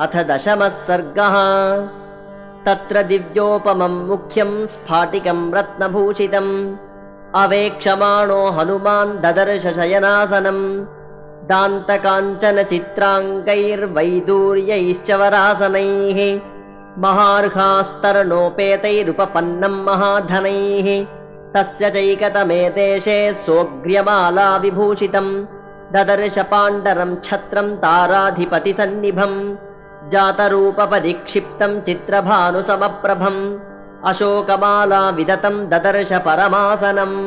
अथ दशमः सर्गः तत्र दिव्योपमं मुख्यं स्फाटिकं रत्नभूषितम्। अवेक्षमाणो हनुमान् ददर्श शयनासनम् दान्तकाञ्चन चित्राङ्गैर्वैदूर्यैश्च वरासनैः। महार्हास्तरणोपेतैरुपपन्नं महाधनैः। तस्य चैकतमे देशे सोऽग्र्यमाला विभूषितम् ददर्श पाण्डरं छत्रं ताराधिपतिसन्निभम् जातरूपपरिक्षिप्तं चित्रभानुसमप्रभम् अशोकमाला विदतं ददर्श परमासनम्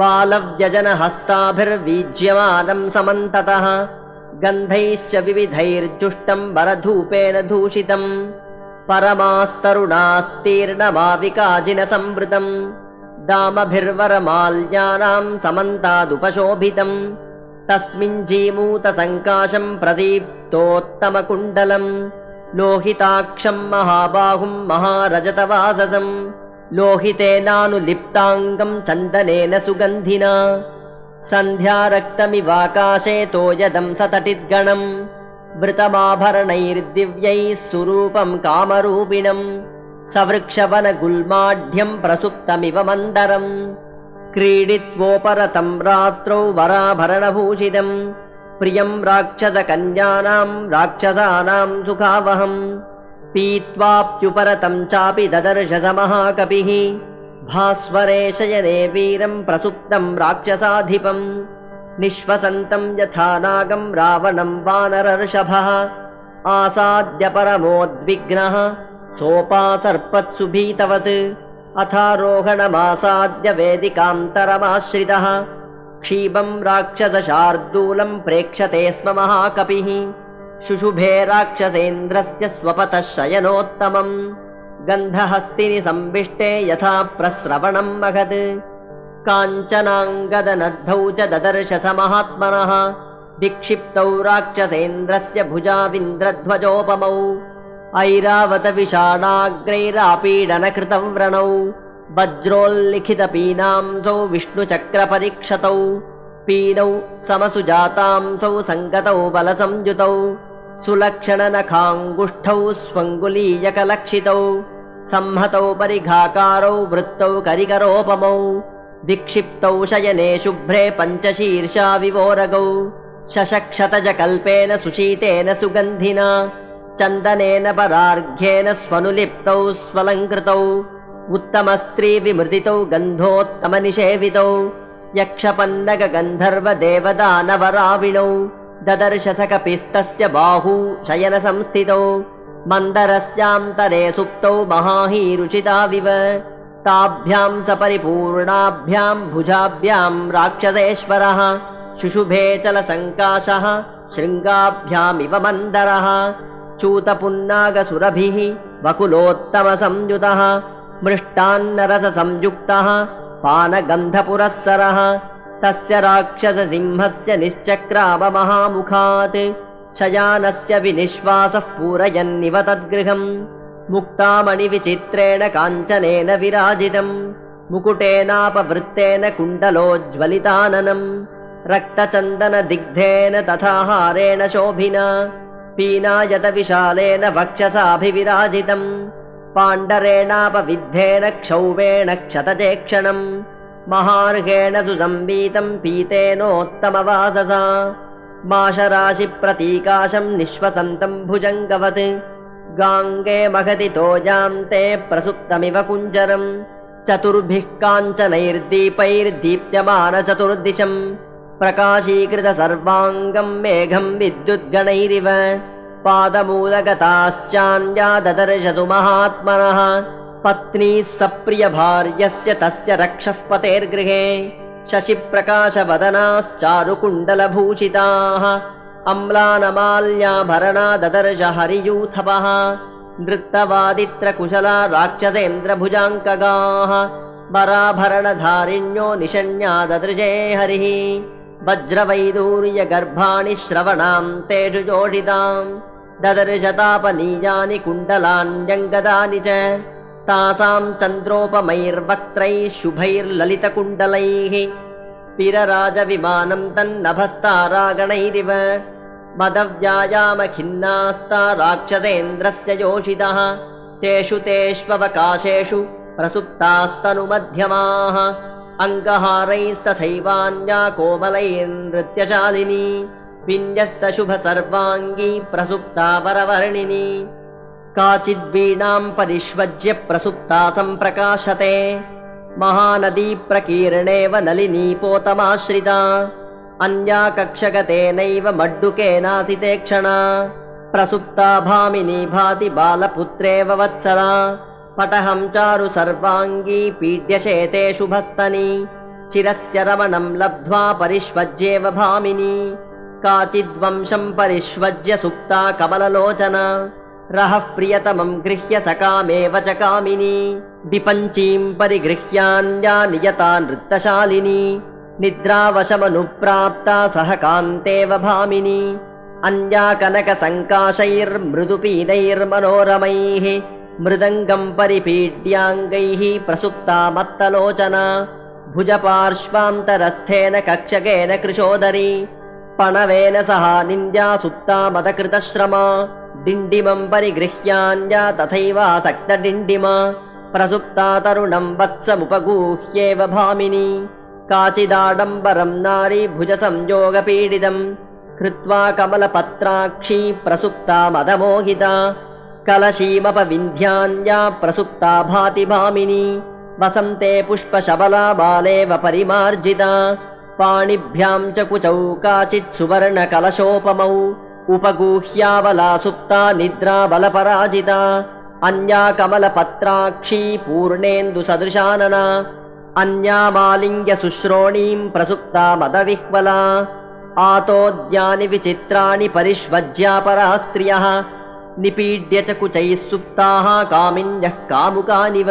वालव्यजनहस्ताभिर्वीज्यमानं समन्ततः गन्धैश्च विविधैर्जुष्टं वरधूपेन धूषितम् परमास्तरुणास्तीर्णमाविकाजिनसंवृतम् दामभिर्वरमाल्यानां समन्तादुपशोभितम्। तस्मिञ्जीमूतसङ्काशं प्रदीप्तोत्तमकुण्डलम् लोहिताक्षं महाबाहुं महारजतवाससं। लोहितेनानुलिप्ताङ्गं चन्दनेन सुगन्धिना। सन्ध्यारक्तमिवाकाशे तोयदं सतटिद्गणम्। वृतमाभरणैर्दिव्यैः सुरूपं कामरूपिणम्। सवृक्षवनगुल्माढ्यं प्रसुप्तमिव मन्दरम्। क्रीडित्वोपरतं रात्रौ वराभरणभूषितम् प्रियं राक्षसकन्यानां राक्षसानां सुखावहम्। पीत्वाप्युपरतं चापि ददर्श महाकपिः भास्वरे शयने वीरं प्रसुप्तं राक्षसाधिपम् निःश्वसन्तं यथा नागं रावणं वानरर्षभः। आसाद्य परमोद्विग्नः सोपासर्पत्सु भीतवत् अथारोहणमासाद्य वेदिकान्तरमाश्रितः क्षीबं राक्षसशार्दूलं प्रेक्षते स्म महाकपिः। शुशुभे राक्षसेन्द्रस्य स्वपतः शयनोत्तमम् गन्धहस्तिनि संविष्टे यथा प्रस्रवणं महत्। काञ्चनाङ्गदनद्धौ च ददर्श स महात्मनः। विक्षिप्तौ राक्षसेन्द्रस्य भुजाविन्द्रध्वजोपमौ। ऐरावतविषाणाग्रैरापीडनकृतं व्रणौ वज्रोल्लिखितपीनांसौ विष्णुचक्रपरीक्षतौ पीनौ समसुजातांसौ सङ्गतौ बलसंयुतौ सुलक्षणनखाङ्गुष्ठौ स्वङ्गुलीयकलक्षितौ संहतौ परिघाकारौ वृत्तौ करिकरोपमौ विक्षिप्तौ शयने शुभ्रे पञ्चशीर्षा विवोरगौ शशक्षतजकल्पेन सुशीतेन सुगन्धिना चन्दनेन परार्घ्येन स्वनुलिप्तौ स्वलङ्कृतौ उत्तमस्त्रीविमृदितौ गन्धोत्तमनिषेवितौ यक्षपन्नगगन्धर्वदेवदानवराविणौ ददर्श स कपिस्तस्य बाहू शयनसंस्थितौ मन्दरस्यान्तरे सुप्तौ महाहीरुचिताविव ताभ्यां सपरिपूर्णाभ्यां भुजाभ्यां राक्षसेश्वरः शुशुभे चलसङ्काशः शृङ्गाभ्यामिव मन्दरः चूतपुन्नागसुरभिः वकुलोत्तमसंयुतः मृष्टान्नरससंयुक्तः पानगन्धपुरःसरः तस्य राक्षससिंहस्य निश्चक्राममहामुखात् शयानस्य विनिश्वासः पूरयन्निव तद्गृहम् मुक्तामणिविचित्रेण काञ्चनेन विराजितम् मुकुटेनापवृत्तेन कुण्डलोज्ज्वलिताननम् रक्तचन्दनदिग्धेन तथा हारेण शोभिना पीनायतविशालेन वक्षसाभिविराजितम् पाण्डरेणापविद्धेन क्षौवेण क्षतचेक्षणम् महार्हेण सुसंवीतं पीतेनोत्तमवाससा माशराशिप्रतीकाशं निःश्वसन्तं भुजङ्गवत् गाङ्गे महति तोजान्ते प्रसुप्तमिव कुञ्जरम् चतुर्भिः काञ्चनैर्दीपैर्दीप्यमानचतुर्दिशम् प्रकाशीकृत सर्वाङ्गं मेघं विद्युद्गणैरिव पादमूलगताश्चान्या ददर्शसु महात्मनः पत्नीः सप्रियभार्यस्य तस्य रक्षः पतेर्गृहे। शशिप्रकाशवदनाश्चारुकुण्डलभूषिताः। अम्लानमाल्याभरणा ददर्श हरियूथपः नृत्तवादित्रकुशला राक्षसेन्द्रभुजाङ्कगाः वराभरणधारिण्यो निशन्या ददृशे हरिः वज्रवैदूर्यगर्भाणि श्रवणां तेषु जोडिताम् ददर्शतापनीयानि कुण्डलान्यङ्गदानि च। तासां चन्द्रोपमैर्वक्त्रैः शुभैर्ललितकुण्डलैः। पिरराजविमानं तन्नभस्तारागणैरिव। मदव्यायामखिन्नास्ता राक्षसेन्द्रस्य योषितः। तेषु तेष्ववकाशेषु प्रसुप्तास्तनुमध्यमाः अङ्गहारैस्तथैवान्या कोमलैर्नृत्यशालिनी विन्यस्तशुभसर्वाङ्गी प्रसुप्ता वरवर्णिनी काचिद्वीणाम् परिष्वज्य प्रसुप्ता सम्प्रकाशते। महानदी प्रकीर्णेव नलिनीपोतमाश्रिता। अन्या कक्षगतेनैव मड्डुकेनासिते क्षणा। प्रसुप्ता भामिनी भाति बालपुत्रेव वत्सला पटहं चारु सर्वाङ्गी पीड्यशेते शुभस्तनी। चिरस्य रमणं लब्ध्वा परिष्वज्येव भामिनी। काचिद्वंशं परिष्वज्य सुप्ता कमललोचना। रहः प्रियतमं गृह्य सकामेव च कामिनी। विपञ्चीं परिगृह्यान्या नियता नृत्तशालिनी निद्रावशमनुप्राप्ता सह कान्तेव भामिनी। अन्या कनकसङ्काशैर्मृदुपीनैर्मनोरमैः मृदङ्गम् परिपीड्याङ्गैः प्रसुप्ता मत्तलोचना भुजपार्श्वान्तरस्थेन कक्षकेन कृशोदरी पणवेन सह निन्द्या सुप्ता मदकृतश्रमा डिण्डिमम् परिगृह्यान्या तथैवासक्तडिण्डिमा प्रसुप्ता तरुणम् वत्समुपगूह्येव भामिनी काचिदाडम्बरम् नारी भुजसंयोगपीडितम् कृत्वा कमलपत्राक्षी प्रसुप्ता मदमोहिता कलशीमपविन्ध्यान्या प्रसुप्ता भाति भामिनी। वसन्ते पुष्पशबला बालेव परिमार्जिता। पाणिभ्याम् च कुचौ काचित् सुवर्णकलशोपमौ। उपगूह्यावला सुप्ता निद्रा बलपराजिता अन्या कमलपत्राक्षी पूर्णेन्दुसदृशानना। अन्या मालिङ्ग्यशुश्रोणीम् प्रसुप्ता मदविह्वला। आतोद्यानि विचित्राणि परिष्वज्यापरा स्त्रियः निपीड्य च कुचैः सुप्ताः कामिन्यः कामुकानिव।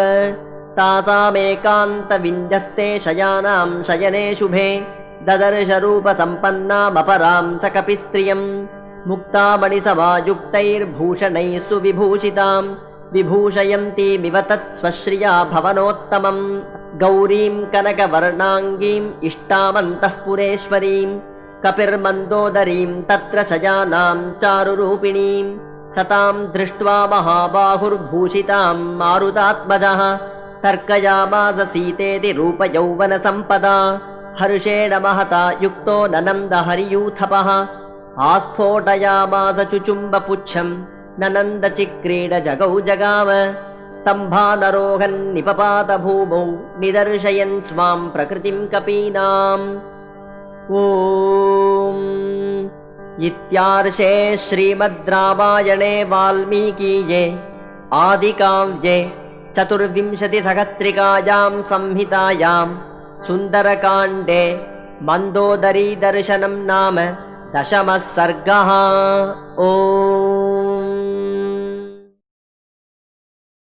तासामेकान्तविन्यस्ते शयानां शयने शुभे। ददर्शरूपसम्पन्नामपरां स कपिस्त्रियम् मुक्तामणिसमायुक्तैर्भूषणैः सुविभूषिताम्। विभूषयन्तीमिव तत् स्वश्रिया भवनोत्तमम्। गौरीं कनकवर्णाङ्गीम् इष्टामन्तःपुरेश्वरीम् कपिर्मन्दोदरीं तत्र शयानां चारुरूपिणीम् सतां दृष्ट्वा महाबाहुर्भूषितां मारुतात्मजः तर्कयामास सीतेति रूपयौवनसम्पदा हर्षेण महता युक्तो ननन्दहरियूथपः आस्फोटयामास चुचुम्बपुच्छम् ननन्दचिक्रीड जगौ जगाव स्तम्भानरोहन्निपपात भूमौ निदर्शयन् स्वां प्रकृतिं कपीनाम्। ॐ इत्यार्षे श्रीमद् रामायणे वाल्मीकीये आदिकाव्ये चतुर्विंशतिसहस्रिकायां संहितायां सुन्दरकाण्डे मन्दोदरीदर्शनं नाम दशमः सर्गः ओ